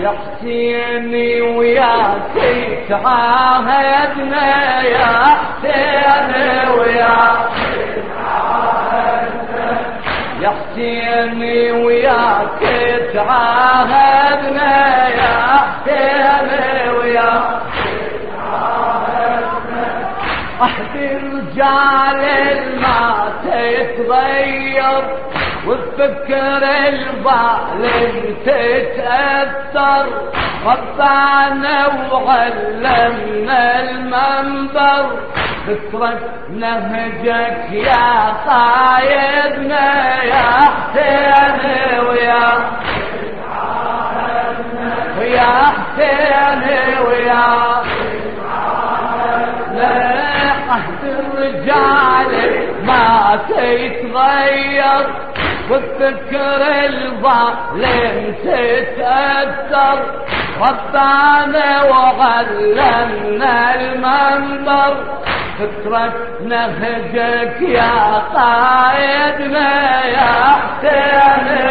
يا حسيني وياك تعاهدنا يا حسيني وياك. يا حسيني وياك تعاهدنا يا حسيني وياك. عهد الرجال ما تتغير والفكر الظالم تتأثر. ربعنا وعلمنا المنبر فكرة نهجك يا قايدنا يا حسين ويا ويا حسين ويا. الرجال ما تتغير. والفكر الظالم تتأثر. ربنا وعلمنا المنبر. فكرة نهجك يا قائدنا يا حسين.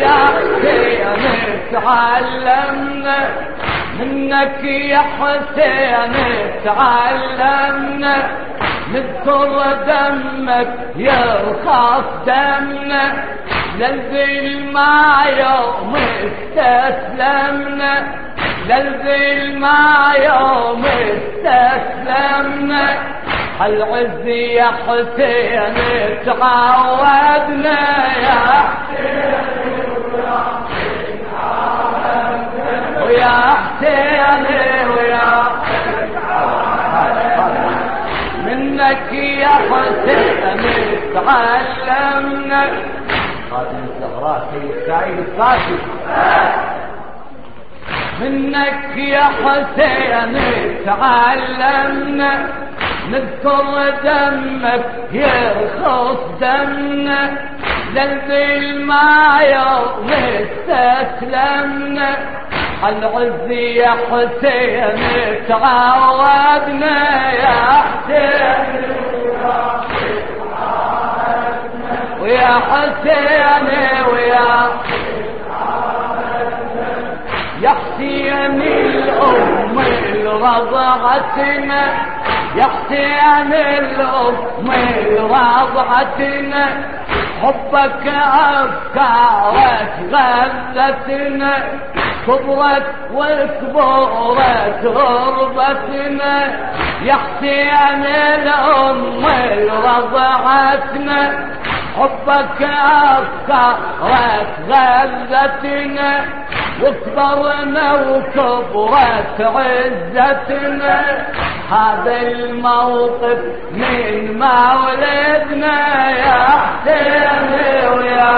يا حسين تعلمنا منك يا حسين تعلمنا نذكر دمك يرخص دمنا ننزل مع يوم استسلمنا ننزل مع يوم استسلمنا العز يا حسين تعودنا منك يا حسين تعلمنا نذكر دمك يرخص دمنا ننزل مع يوم استسلمنا العز يا حسين تعودنا يا حسين. حسين ويا. يا حسين الأم رضعتنا يا حسين الأم رضعتنا حبك أفكارك غلتنا. كبرت وكبرت غربتنا. يا حسين الأم رضعتنا حبك أفكارك غلتنا وكبرنا وكبرت عزتنا. هذا الموقف من مولدنا يا حسين ويا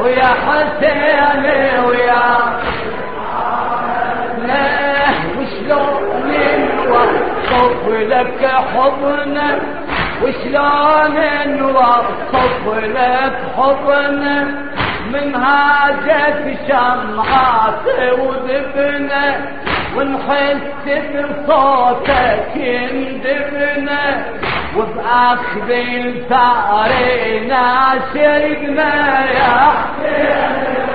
ويا حسين ويا وشلون نوصف لك حضنك وشلون نوصف لك حضنك من هاجت شمعات وذبنا ونحس بصوتك يندبنا وبأخذ الثارنا شرقنا يا حسين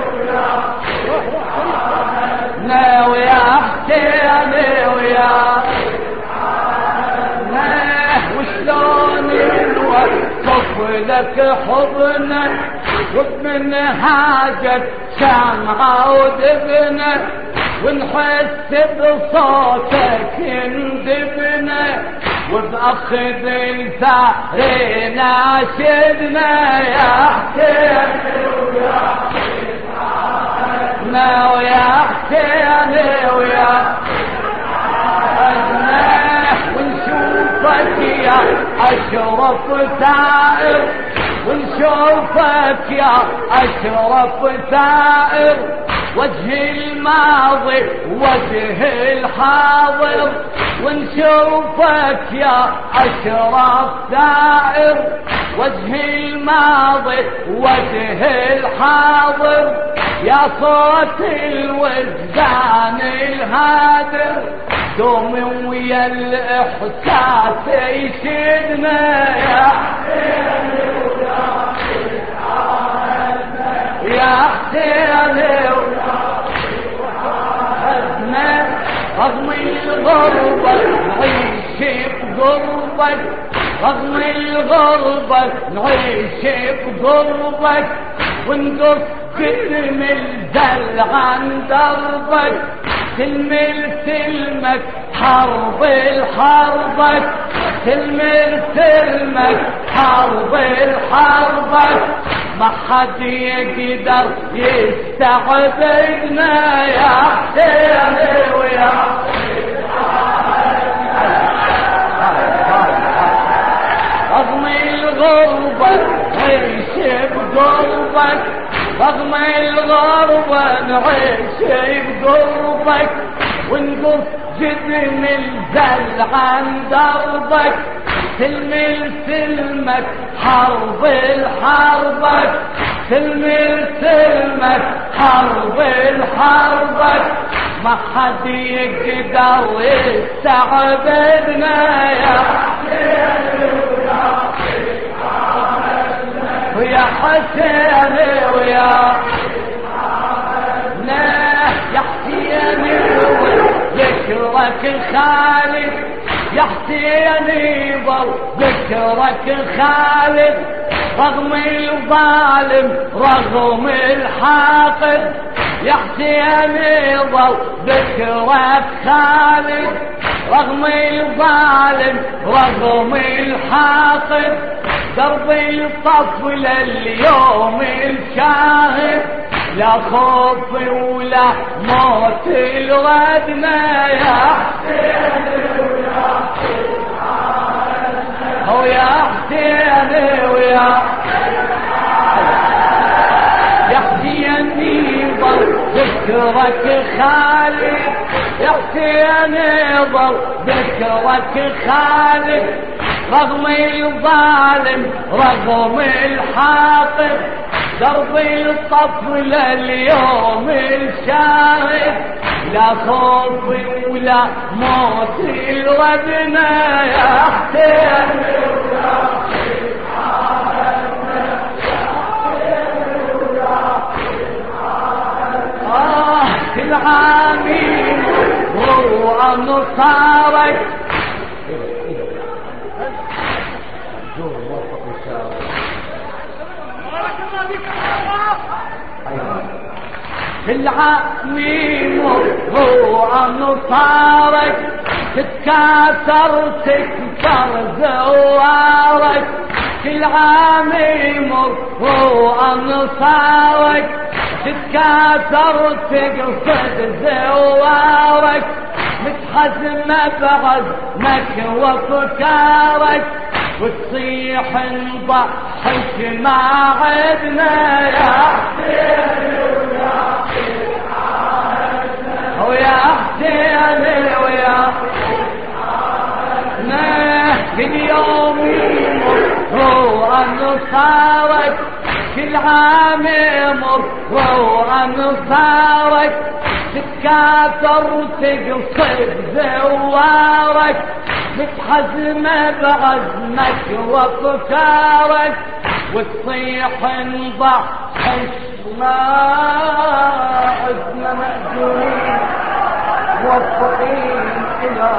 لك حضنك ومن هاجت شمعة ودبنا ونحس بصوتك يندبنا وبأخذ الثارنا شدنا يا حسين. ويا حسين ويا ونشوفك يا أشرف ثائر ونشوفك يا أشرف ثائر وجه الماضي وجه الحاضر. ونشوفك يا أشرف ثائر وجه الماضي وجه الحاضر. يا صوت الوجدان الهادر دوم ويا الإحساس يشدنا يا حسين رغم الغربة نعيش بقربك رغم الغربة نعيش بقربك ونقص كل الدل عن دربك تلمل تلمك حرب الحربك. تلمل تلمك حرب الحربك. ما حد يقدر يستعبدنا يا رغم الغربة نعيش بقربك ونقف جبن الزل عن دربك. تلمل سلمك حرب الحربك. تلمل سلمك حرب الحربك. ما حد يقدر يستعبدنا يا ويا ذكرك خالد يا حسين يظل ذكرك خالد رغم الظالم رغم الحاقد يا حسين يظل ذكرك خالد رغم الظالم رغم الحاقد. درب الطفل اليوم الشاهد. لا خوف ولا موت الغدنا يا حسين هو يا حسين ويا يا حسين يظل ذكرك خالد. يا حسين يظل ذكرك خالد. رغم الظالم رغم الحاقد. درب الطفل اليوم الشاهد لا خوف ولا موت الودنا يا حسين. آه العامين هو أنصارك العميم هو نصارك تتكاثر تكثر زوارك العميم هو نصارك تتكاثر تقصد زوارك متحزمة بعزمك وفكارك وتصيح نضحك ما عدنا يا حسين ويا حسين ويا يوم هو انصارك كل عام يمر هو انصارك تتكاثر وتقصد زوارك متحزم بعزمك وافكارك وتصيح نضحك ما عدنا مأجورين موفقين إلى